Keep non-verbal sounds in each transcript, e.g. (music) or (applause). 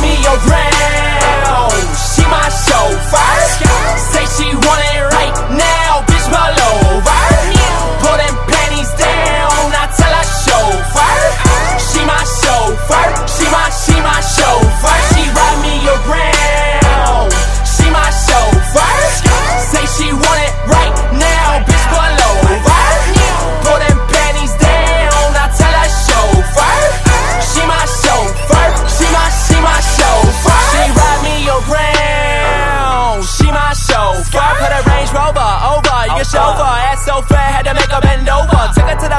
She ride me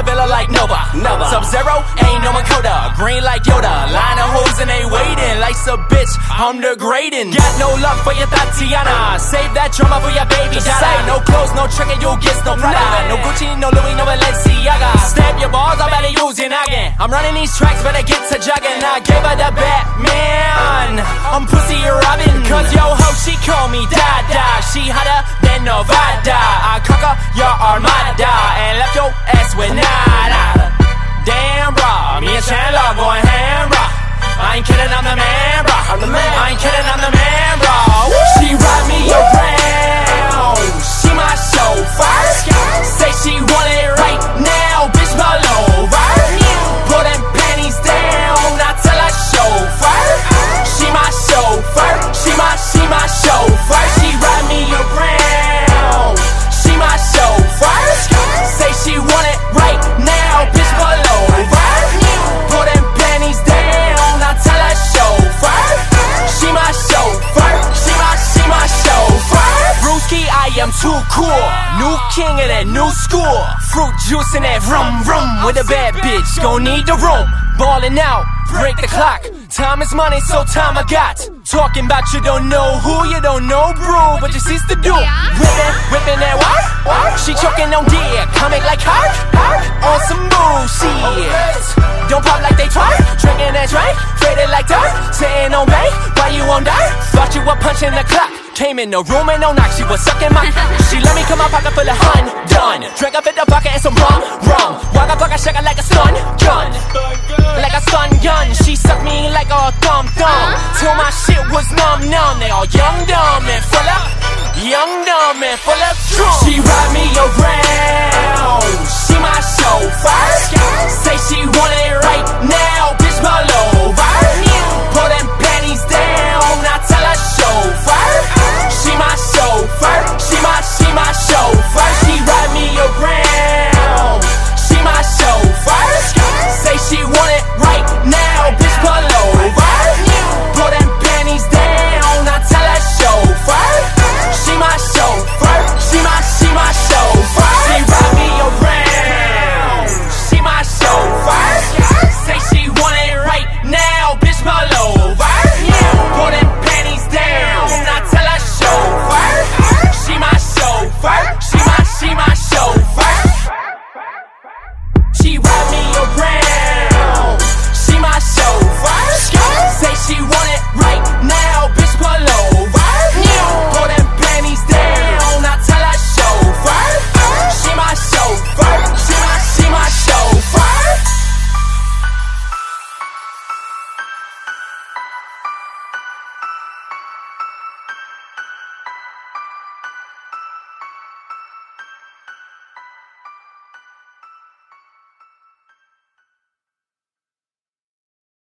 villa like Nova. Nova. Sub Zero, ain't no Makoda. Green like Yoda. Line of hoes and they waiting. Life's a bitch, I'm degrading. Got no love for your Tatiana. Save that drama for your baby Dada. No clothes, no trick, and you'll get no Prada. No Gucci, no Louis, no Balenciaga. Stab your balls, I better use your noggin. I'm running these tracks, better get to jogging. I gave her the Batman. I'm pussy Robin. Cause yo ho, she call me Dada. She hotter Nevada. I conquer your armada and left your ass with nada. Damn, bro. Me and Chandler going ham, bro. I ain't kidding, I'm the man, bro. I'm the man. I ain't kidding, I'm the man, bro. New king of that new school. Fruit juice in that rum rum with a bad bitch. Gon' need the room. Ballin' out, break the clock. Time is money, so time I got. Talking about you don't know who, you don't know bro, but you cease to do. Whippin', whippin' that work, work. She choking on dick, coming like her. On some bullshit. Don't pop like they twerk, drinking that drink, faded like dirt. Sitting on me, why you on dirt? Thought you were punching the clock. Came in the room and no knock, she was sucking my. (laughs) She let me come out pocket full of hun, done. Drink up in the bucket and some rum, rum. Waka waka shaka like a stun gun, like a stun gun. She sucked me like a thumb thumb. Till my shit was numb numb. They all young dumb and full of, young dumb and full of drum. She ride me around. She my